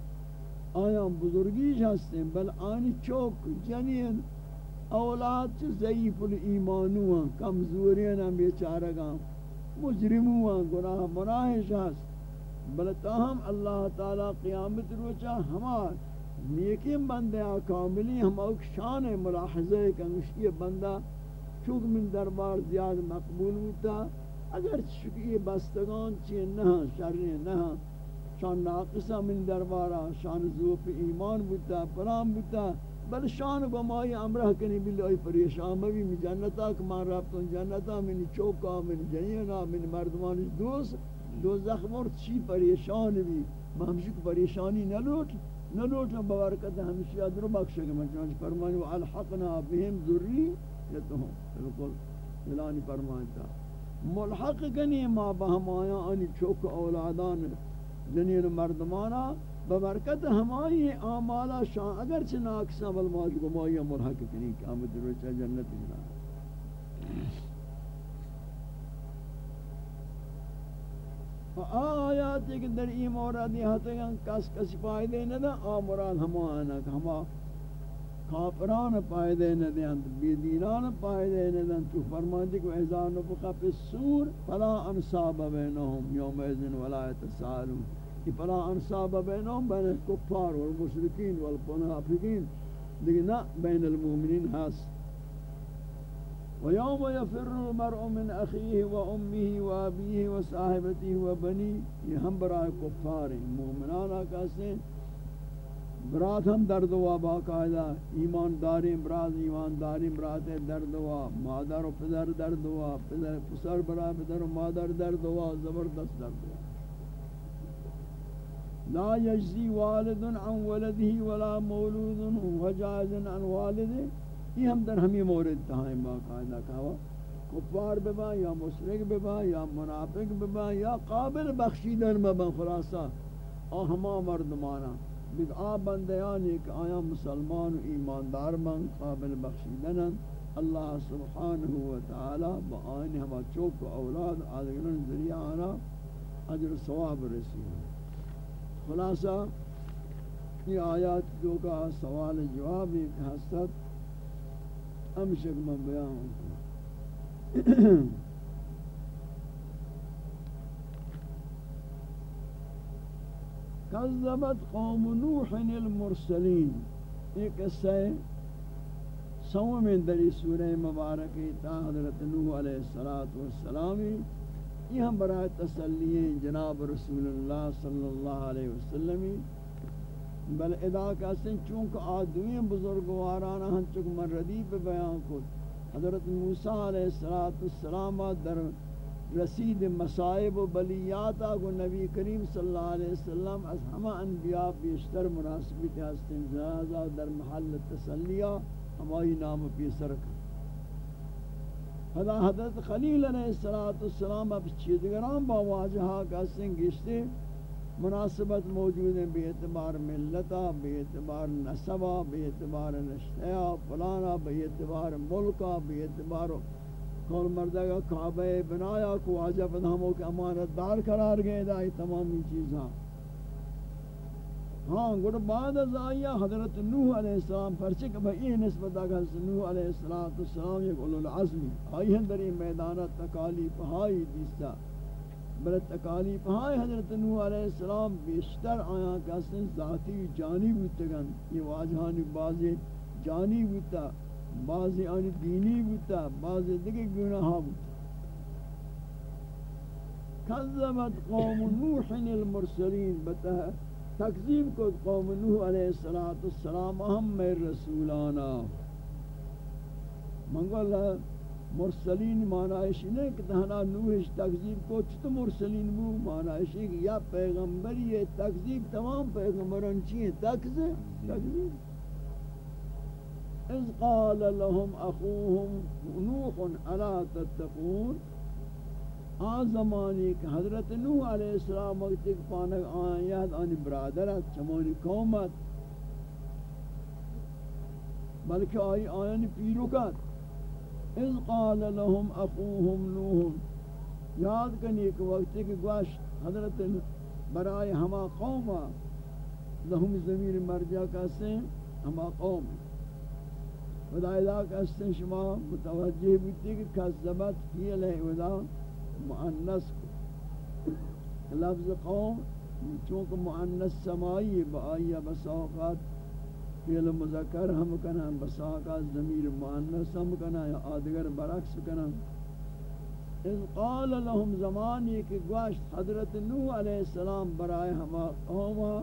آیا بزرگیش ہستے بل آنی چوک جنین اولاد چھ ضعیف الایمانو ہیں، کمزورین ہیں بیچارگاں مجرمو ہیں، گناہ مناہش ہست، بل تاہم اللہ تعالی قیامت روچہ ہمارے نیکی بندے کاملی ہم اوک شان ملاحظہ کنگشتی بندہ چونکہ من دربار زیاد مقبول ہوتا، اگر چکی بستگان چیئے نہ ہاں، شرری نہ ہاں، شان ناقصہ من دربارا شان زوپ ایمان بوتا پرام بوتا، بل شان گمائی امرہ کنی بلوئی پریشان مبی من جنتا کمان رابطن جنتا، من چوکا، من جنینا، من مردمان دوست دو زخمور چی پریشان بھی مہمشک پریشانی نہ لوٹ نہ لوٹا ببرکت ہمشیہ در بخشے گا چانچ فرمانی و الحقنا بهم ذریتهم بالکل ملانی فرمانتا ملحق گنی ما بہم آیا، آنی چوک اولادان جنین مردمانا، ببرکت ہمائی آمالا شان اگرچہ ناکسا بل ماجو مائی ملحق کنی کہ آمد روچہ جنت جنان آیات کہ در ای مورد یہ ہتے ہیں کس کسی فائدے نہ دا آ مراد ہما کافران فائدے نہ دیں بی دینان فائدے نہ دیں تو فرماتے کہ اذا نفق فی السور فلا انصاب بینہم یوم اذن ولا يتسالون کہ فلا انصاب بینہم بین الکفار والمشرکین والمنافقین لیکن نہ بین المؤمنین ہاس ويوم يفر المرء من أخيه وأمه وأبيه وصاحبته وبنيه يهم برای کفار مومنان آکاستے برات ہم درد ہوا باقاعدہ ایمان داری برات ایمان داری برات درد ہوا مادر و پدر درد ہوا پدر پسر برا پدر و مادر درد ہوا زبردست درد ہوا لا يجزي والد عن ولده ولا مولود هو وجاز عن والده یہ ہم در ہمیں مورد تہائیں باقاعدہ کہا، کفار ببا یا مشرک ببا یا منافق ببا یا قابل بخشیدن ببا خلاصہ آ مردمانا۔ بگ آ بندیانی کہ آیا مسلمان و ایماندار من قابل بخشیدن اللہ سبحانہ و تعالی با آئین ہما چوک و اولاد آدھگرن ذریعہ آنا عجر ثواب رسی خلاصہ، یہ آیات جو کا سوال جواب ایک حسد ہم شک میں بیان کذبت قوم نوح المرسلین ایک قصہ سو میں دری سورہ مبارک تا حضرت نوح علیہ السلام یہ ہم برای تسلی جناب رسول اللہ صلی اللہ علیہ وسلم بل ادا کا سن چونکہ آدمی بزرگوارانا ہن چک مردی پہ بیان کو حضرت موسیٰ علیہ السلام در رسید مصائب و بلیات کو نبی کریم صلی اللہ علیہ وسلم از ہما انبیاء بیشتر مناسبت ہستن۔ زیادہ در محل تسلیہ ہمائی نام پیسر کر حضرت خلیل علیہ السلام اب چیدگران با واجہا کا سن گشتے مناسبت موجود ہے بے اعتبار ملتا بے اعتبار نسبہ بے اعتبار رشتہ فلانا، بے اعتبار ملکا بے اعتبار کول مردہ کا کعبہ بنایا کو واجہ بدہموں کے امانت دار قرار گئے دائی تمامی چیزاں۔ ہاں گوڑ بعد از آیا حضرت نوح علیہ السلام پرچے کہ بھئی نسبت آگا حضرت نوح علیہ السلام ایک علو العظمی آئی ہیں در یہ میدانت تکالی پہائی دیستا۔ بل تکالیف ہاں حضرت نوح علیہ السلام بیشتر آیا کہ اصلا ذاتی جانی بودتگن یہ واجہانی بعضی جانی بودتا بعضی آنی دینی بودتا بعضی دیکھ گناہ بودتا کذبت قوم نوح المرسلین بتا تکذیب کو قوم نوح علیہ السلام اہم میں رسولانا منگو اللہ مرسلین معنیش نہیں کہ تہنا نوحش تکذیب کو چھت مرسلین بو معنیش کہ یا پیغمبری ہے تکذیب، تمام پیغمبران چیئے تکذیب. اذ قال لهم اخوهم نوح الا تتقون. آن زمانی کہ حضرت نوح علیہ السلام وقت ایک پانک آیات آنی برادرت چمانی قومت. بلکہ آئی آیانی پیروکت اذ قال لهم اخوهم نوح، یاد کنی کہ وقت ایک گوشت حضرت برائے ہما قوم لهم زمین مرجع کسے ہما قوم۔ ودا خدا کسے شما متوجہ بیتی کہ کذبت فیل ہے ودا مؤنث لفظ قوم چونکہ مؤنث سمائی با آیا بساقات فعل مذکر ہم کنا بساقات ضمیر مؤنث ہم کنا یا آدگر برعکس کنا۔ اذ قال لهم زمانی کہ گوشت حضرت نوح علیہ السلام برائے ہما قوما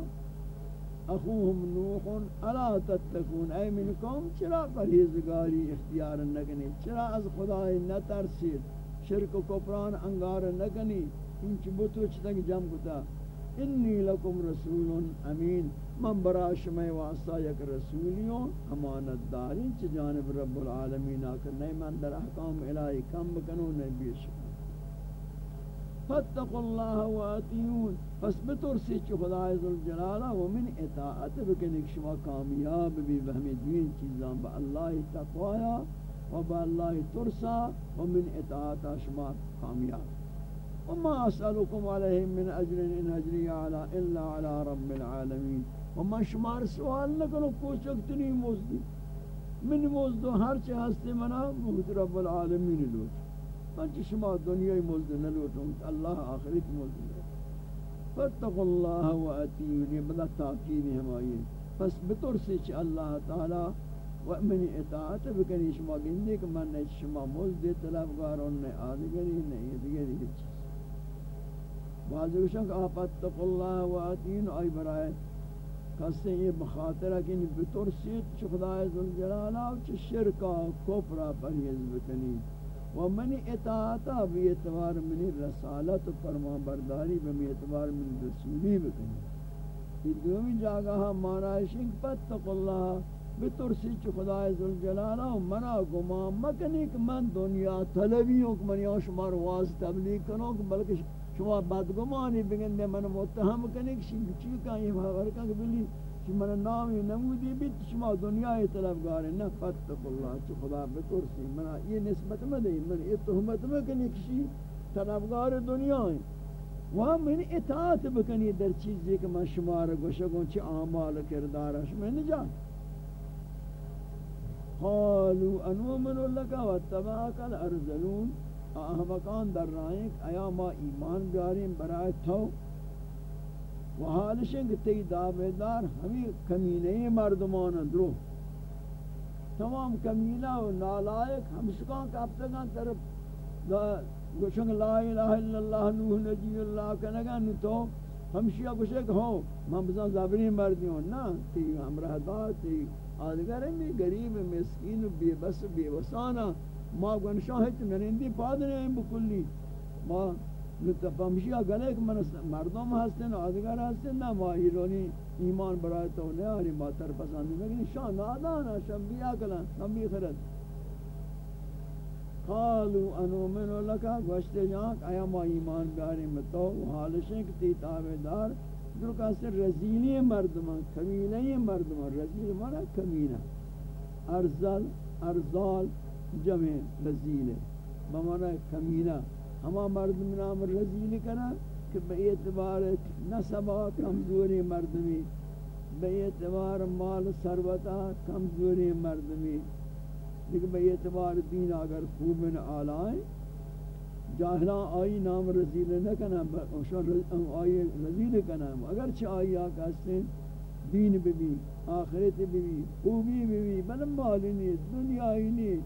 اخوهم نوح، الا تتقون؟ اے من چرا پرہیزگاری اختیار نکنی؟ چرا از خدای نترسید؟ شرک و کفران انگار نکنی؟ انچ بتو چتنگ جم کتا؟ انی لکم رسول امین من برا شمی واسطہ یک رسولیوں، امانت داری چ جانب رب العالمین آکر نئی من در احکام الہی کم بکنو نئی بیش فاتقوا الله واتیون پس بترسی چ خدای ذوالجلال و من اطاعت بکنک شما کامیاب بھی بہمی دوین چیزاں با اللہ تقوی و با اللہ ترسا و من اطاعت شما کامیاب. وما اسألكم علیہ من اجر ان اجری علی الا علی رب العالمین وما شمار سوال نکنو پوچھکتنی موزدی. من موزدو ہر چی ہستے منا محت رب العالمین لوٹ. من چی شما دنیای موزد نلوٹوں اللہ آخرت موزد فاتقوا اللہ و بلا تاکید ہمائی. پس بطرسی چی اللہ تعالی و اطاعت بکنی، شما گندی کہ من نے شما مزد طلبگارون نے آدگری نہیں دیگری چیز. بعضی وشن کہ آپ اتق اللہ و آتین آئی برائے کسی یہ بخاطرہ کہ بترسید چھ خدای ذوالجلالہ چھ شرکا کفرہ پرہیز بکنی. و من اطاعتا بھی اعتبار من رسالت و فرما برداری بھی اعتبار من رسولی بکنی. یہ دومی جاگہ مانا ہے شنک پتق اللہ بترسی چ خدای ذوالجلالہ منا گمان مکنی کہ من دنیا طلبی ہوں کہ من یا شما واز تبلیغ کروں کہ بلکہ شما بدگمانی بگن دے من متهم کنی کہ شما چی کہیں یہ خبر کہ بلی شما نامی نمودی بیت شما دنیا طلبگار نہ فتق اللہ چ خدا بترسی منا یہ نسبت میں من یہ تہمت میں کنی کہ طلبگار دنیا ہے وہاں من اطاعت بکنی در چیزی کہ من شما را گوشگوں چی اعمال کردارش. میں نجات. قالوا انؤمن لك واتبعك الارذلون. احمقان در رائیں ایا ما ایمان بیاریم برائے تو؟ و حالشن کہ تی دعویدار ہمیں کمینے مردمان درو. تمام کمینہ و نالائق ہمشکان کا ابتگان طرف گوشنگ لا الہ الا اللہ، نوح نجی اللہ کنگا نو تو ہمشیہ گوشنگ ہو ہاں، من بزن زبری مردیوں نا، تی ہمراہ دار تی آدگر میں غریب، مسکین و بے بس بے وسانا ما گنشاہ ہے نرندی پادنے ہیں بکلی ما نتفہمشیہ گلے کہ من مردم ہستن آدگر ہستن نا ما ہیرونی ایمان برای تو نہیں آنی ما تر پسند لیکن شاہ نادانا شاہ بیا کلن ہم بھی خرد قالوا انومنو لکا گوشتے جاں آیا ما ایمان بیاری متو حالشیں کہ تی تابدار. جو کہتے رزیلی مردمان کمینی مردمان. رزیل مانا کمینہ ارزال ارزال. جمع رزیل بمانا کمینہ ہما مردم نام رزیل کنا کہ بے اعتبار نسبہ کمزوری مردمی بے اعتبار مال سروتا کمزوری مردمی لیکن بے اعتبار دین اگر خوب من آلائیں جاہلان آئی نام رزیل نہ کنا آئی رزیل کنا۔ اگرچہ آئی آکا ہیں دین بھی بھی، آخرت بھی بھی، خوبی بھی بھی بل مالی نہیں دنیای نہیں۔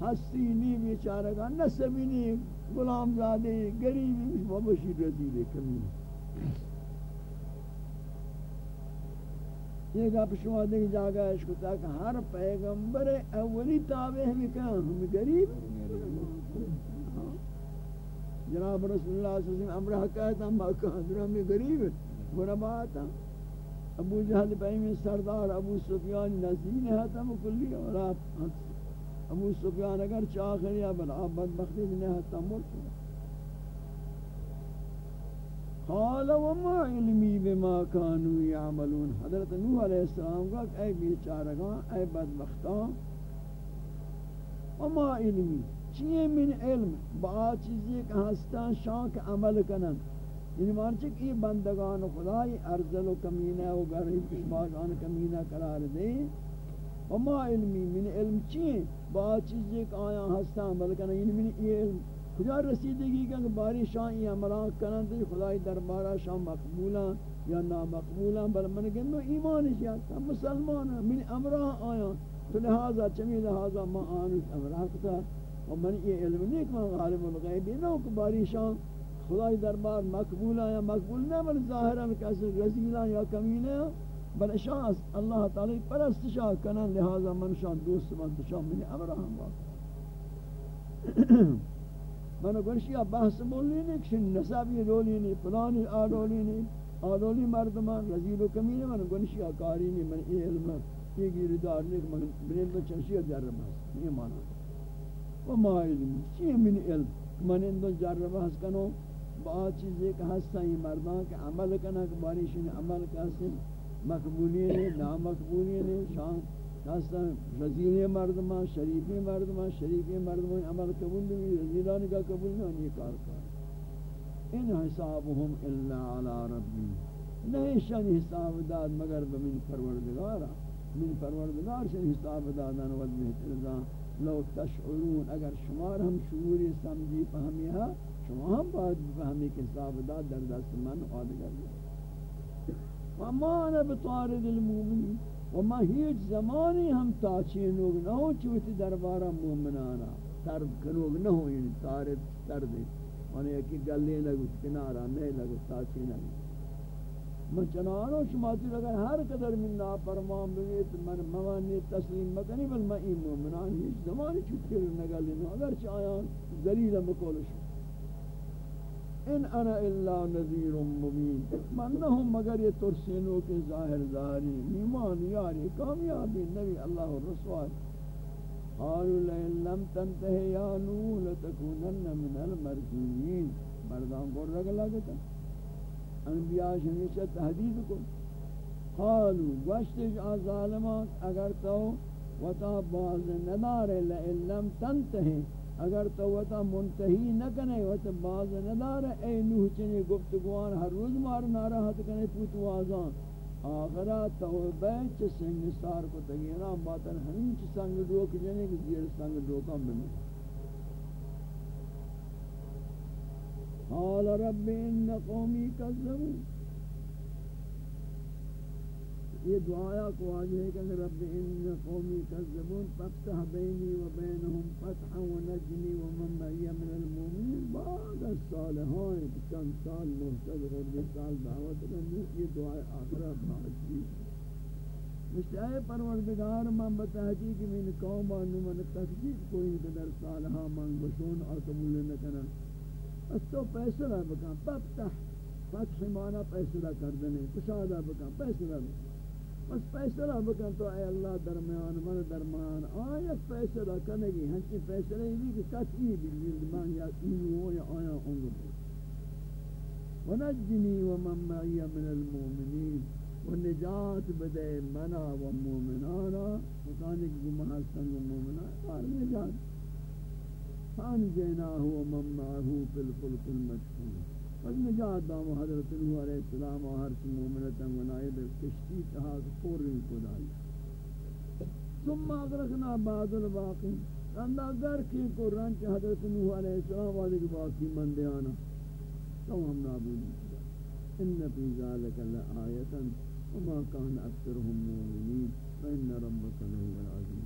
ہستی نہیں بیچارگا نسبی نہیں، غلام زادے گریبی بھی بشی رزیل کمی۔ یہ گپ شما دیکھ جاگا ہے کہ تاکہ ہر پیغمبر اولی تابع ہمیں کہاں ہم غریب جناب رسول اللہ صلی اللہ علیہ وسلم امرہ کہتا ہم کہاں در ہمیں غریب غربا آتا ابو جہل پہمی سردار ابو سفیان نزین ہے تم کلی اور ابو سفیان اگر چاہ یا بلا بدبختی نہیں ہے تم مرد قال وما علمی بما كانوا يعملون حضرت نوح علیہ السلام کا اے بیچارگاں اے بدبختان وما علمی. چیئے من علم؟ با چیزی کہ ہستان شاک عمل کنن. یعنی مانچہ کہ یہ بندگان خدای، ارزل و کمینہ و غریب کشماغان کمینہ قرار دیں وما علمی من علم چیئے با چیزی کہ آیا ہستان عمل کنن یعنی من یہ علم کجا رسیدگی کہ باری شان یہ عملان کرن تو خدای دربارہ شان مقبولا یا نامقبولا بل من گندو ایمان کیا ہم مسلمان ہیں من امرہ آیا تو لہذا چمی لہذا ما آنوش امرہ کتا اور من یہ علم نہیں کہ من غالب الغیبی نہ کہ باری شان خدای دربار مقبولا یا مقبول نہ بل ظاہرہ میں کسی رزیلا یا کمینے بل شان اللہ تعالی پرستشاہ کنن، لہذا من شان دوست من شان من امرہ ہم من گوشی بحث بولی نہیں کہ نسبی رولی نہیں فلانی آرولی نہیں آرولی مردمان رزیل و کمین من گوشی کاری نہیں من یہ علم یہ گیری دار نہیں من بنین تو چنشی جرم ہے یہ مانا۔ و ما علم، چی من علم؟ من اندو جرم ہے کنو، با چیزیں کہ ہستا یہ مردان کہ عمل کنا کہ بارشن عمل کسی مقبولی نہیں نامقبولی نہیں شان خاصاً رزیل مردمان شریفی مردمان شریفی مردمان عمل قبول بھی رزیلانی کا قبول نہیں یہ کار کار۔ ان حسابهم الا على ربی۔ نہیں، شان حساب داد مگر بمن پروردگارا۔ من پروردگار شان حساب دادن ود بہتر لو تشعرون، اگر شمار ہم شعوری سمجھی فہمی ہے شما ہم باید فہمی کہ حساب داد در دست من آدگر وما انا بطارد المؤمنین. و ما هیچ زمانی ہم تاچینوگ نہ ہو چوتی دربارہ مومنانا ترد کنوگ نہ ہو یعنی تارد، ترد. مانے یکی گلی لگو کنارا نہیں لگو تاچین لگو من چنانو شماتی اگر ہر قدر من نافرمان بگیت من موانی تسلیم مکنی بل میں این مومنان ہیچ زمانی چوتی نگلی نو اگر چاہیان ذلیل مکولشو. ان انا الا نذیر مبین من نہم مگر یہ ترسینوں کے ظاہر ظاہری ایمان، یاری، کامیابی، نبی اللہ الرسول۔ قالوا لئن لم تنتهي يا نوح لتكونن من المرجومين مردان کو رگ لگتا انبیاء ہمیشہ تحدید کو قالوا گوشت ظالمات اگر تو وتا باز ندار، لئن لم تنتهي۔ اگر تو وتا منتہی نہ کنے وتا باز ندار اے نوح چنی گفتگوان ہر روز مار ناراحت کنے پوت وازان آخرا توبہ چ سنگ سار کو تگینا باتن ہن چ سنگ روک جنے کہ زیر سنگ روکا بنے قال رب ان قومی کذبوا یہ دعایا کو واجہ ہے کہ رب ان قومی کذبون فتح بینی و بینہم فتحا و نجنی و من معی من المومنین بعد الصالحان چند سال محتد غربی سال دعوت کرنے یہ دعای آخرہ بات کی؟ مشتاہ پروردگار من بتحقیق من قوم آنو من تکجیب کوئی قدر صالحا من بشون آقبول نکنن اس تو پیسرہ بکن، فتح فتح مانا پیسرہ کردنے کشادہ بکن پیسرہ بکن. بس فیصلہ بکن تو اے اللہ درمیان، من درمیان. آیا فیصلہ کنگی؟ ہنچی فیصلہ ہی بھی کہ قطعی بھی من یا اینو یا آیا انگو بھی ونجنی ومن معی من المومنین ونجات بدے منا و مومنانا مکانک گمہ سنگ مومنان آر نجات. فانجیناہ ومن معہو فی الفلق المشکون پس نجات دام حضرت نوح علیہ السلام و ہر مومنتا منائب کشتی تہا پوری کو دائی ثم اغرقنا بعد الباقی. رندہ گر کی کو رنچ حضرت نوح علیہ السلام والے کے باقی مندے آنا تو ہم نابودی. ان فی ذالک لآیتا وما کان اکثرهم مومنین. فإن ربک له العظیم.